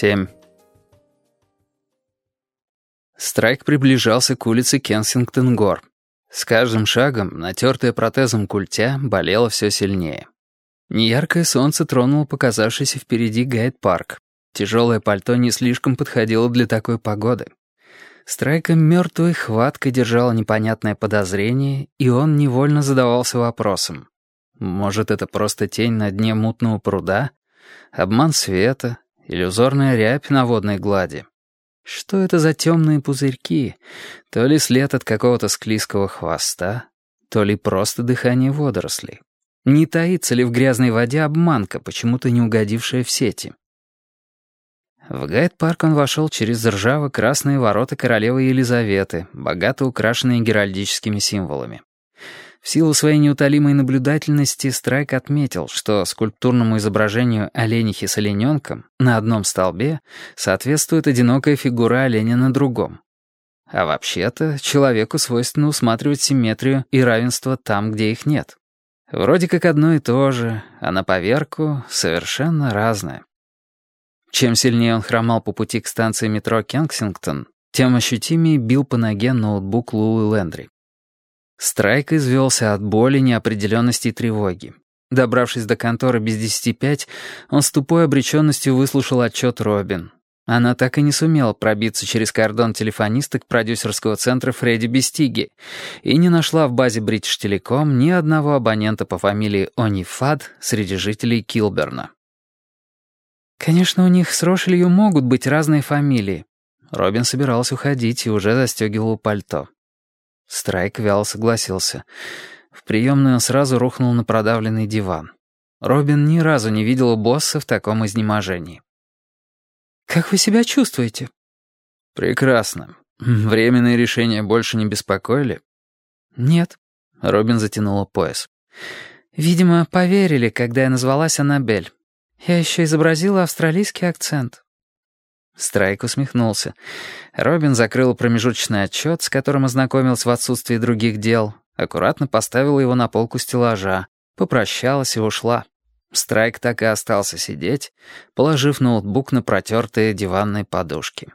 7. Страйк приближался к улице Кенсингтон-Гор. С каждым шагом натертая протезом культя болела все сильнее. Неяркое солнце тронуло показавшийся впереди гайд-парк. Тяжелое пальто не слишком подходило для такой погоды. Страйка мертвой хваткой держала непонятное подозрение, и он невольно задавался вопросом. Может, это просто тень на дне мутного пруда? Обман света? Иллюзорная рябь на водной глади? Что это за темные пузырьки? То ли след от какого-то склизкого хвоста, то ли просто дыхание водорослей. Не таится ли в грязной воде обманка, почему-то не угодившая в сети? В гайд-парк он вошел через ржаво-красные ворота королевы Елизаветы, богато украшенные геральдическими символами. В силу своей неутолимой наблюдательности Страйк отметил, что скульптурному изображению оленихи с олененком на одном столбе соответствует одинокая фигура оленя на другом. А вообще-то человеку свойственно усматривать симметрию и равенство там, где их нет. Вроде как одно и то же, а на поверку совершенно разное. Чем сильнее он хромал по пути к станции метро Кенсингтон, тем ощутимее бил по ноге ноутбук Лулы Лендри. Страйк извелся от боли, неопределенности и тревоги. Добравшись до конторы без десяти пять, он с тупой обреченностью выслушал отчет Робин. Она так и не сумела пробиться через кордон телефонисток продюсерского центра Фредди Бестиги и не нашла в базе British Telecom ни одного абонента по фамилии Онифад среди жителей Килберна. «Конечно, у них с Рошелью могут быть разные фамилии». Робин собирался уходить и уже застегивал пальто. Страйк вяло согласился. В приемную он сразу рухнул на продавленный диван. Робин ни разу не видела босса в таком изнеможении. «Как вы себя чувствуете?» «Прекрасно. Временные решения больше не беспокоили?» «Нет». Робин затянула пояс. «Видимо, поверили, когда я назвалась Аннабель. Я еще изобразила австралийский акцент. Страйк усмехнулся. Робин закрыл промежуточный отчет, с которым ознакомился в отсутствии других дел, аккуратно поставила его на полку стеллажа, попрощалась и ушла. Страйк так и остался сидеть, положив ноутбук на протертые диванные подушки.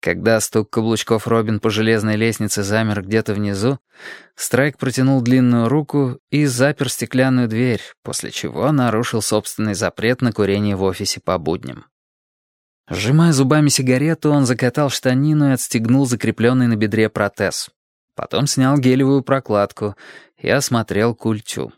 Когда стук каблучков Робин по железной лестнице замер где-то внизу, Страйк протянул длинную руку и запер стеклянную дверь, после чего нарушил собственный запрет на курение в офисе по будням. Сжимая зубами сигарету, он закатал штанину и отстегнул закрепленный на бедре протез. Потом снял гелевую прокладку и осмотрел культю.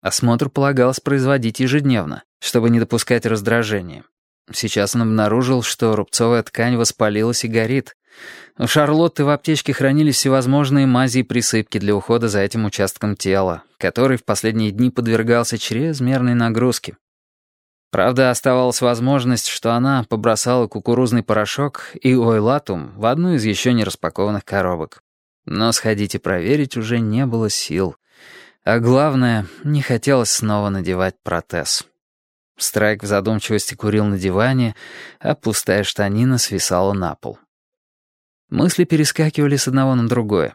Осмотр полагалось производить ежедневно, чтобы не допускать раздражения. Сейчас он обнаружил, что рубцовая ткань воспалилась и горит. У Шарлотты в аптечке хранились всевозможные мази и присыпки для ухода за этим участком тела, который в последние дни подвергался чрезмерной нагрузке. Правда, оставалась возможность, что она побросала кукурузный порошок и ойлатум в одну из еще не распакованных коробок. Но сходить и проверить уже не было сил. А главное, не хотелось снова надевать протез. Страйк в задумчивости курил на диване, а пустая штанина свисала на пол. Мысли перескакивали с одного на другое.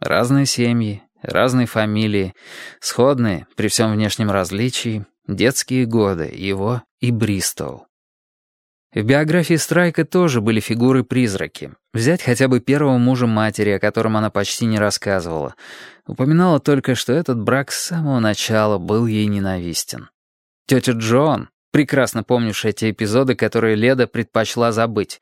Разные семьи, разные фамилии, сходные при всем внешнем различии, Детские годы, его и Бристоу. В биографии Страйка тоже были фигуры-призраки. Взять хотя бы первого мужа матери, о котором она почти не рассказывала. Упоминала только, что этот брак с самого начала был ей ненавистен. Тетя Джон, прекрасно помнившая те эпизоды, которые Леда предпочла забыть,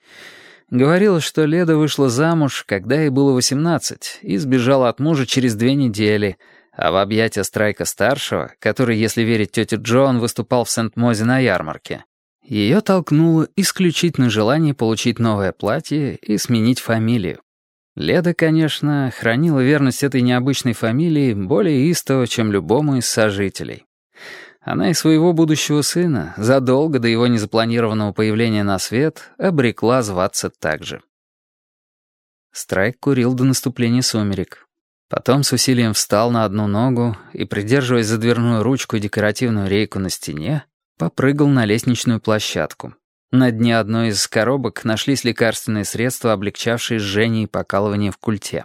говорила, что Леда вышла замуж, когда ей было 18, и сбежала от мужа через две недели — а в объятия Страйка-старшего, который, если верить тете Джон, выступал в Сент-Мозе на ярмарке, ее толкнуло исключительно желание получить новое платье и сменить фамилию. Леда, конечно, хранила верность этой необычной фамилии более истово, чем любому из сожителей. Она и своего будущего сына, задолго до его незапланированного появления на свет, обрекла зваться так же. Страйк курил до наступления сумерек, Потом с усилием встал на одну ногу и, придерживаясь за дверную ручку и декоративную рейку на стене, попрыгал на лестничную площадку. На дне одной из коробок нашлись лекарственные средства, облегчавшие жжение и покалывание в культе.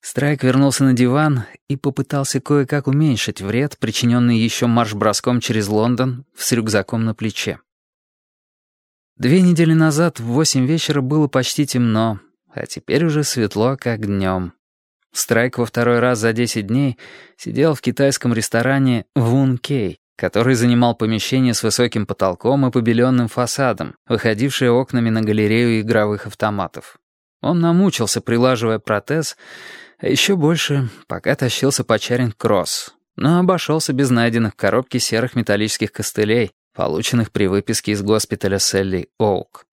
Страйк вернулся на диван и попытался кое-как уменьшить вред, причиненный еще марш-броском через Лондон с рюкзаком на плече. Две недели назад в восемь вечера было почти темно, а теперь уже светло, как днем. Страйк во второй раз за десять дней сидел в китайском ресторане «Вун Кей», который занимал помещение с высоким потолком и побеленным фасадом, выходившее окнами на галерею игровых автоматов. Он намучился, прилаживая протез, а еще больше, пока тащился по Чаринг-Кросс, но обошелся без найденных в коробке серых металлических костылей, полученных при выписке из госпиталя Селли Оук.